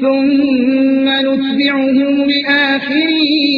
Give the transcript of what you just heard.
ثم نتبعهم الآخرين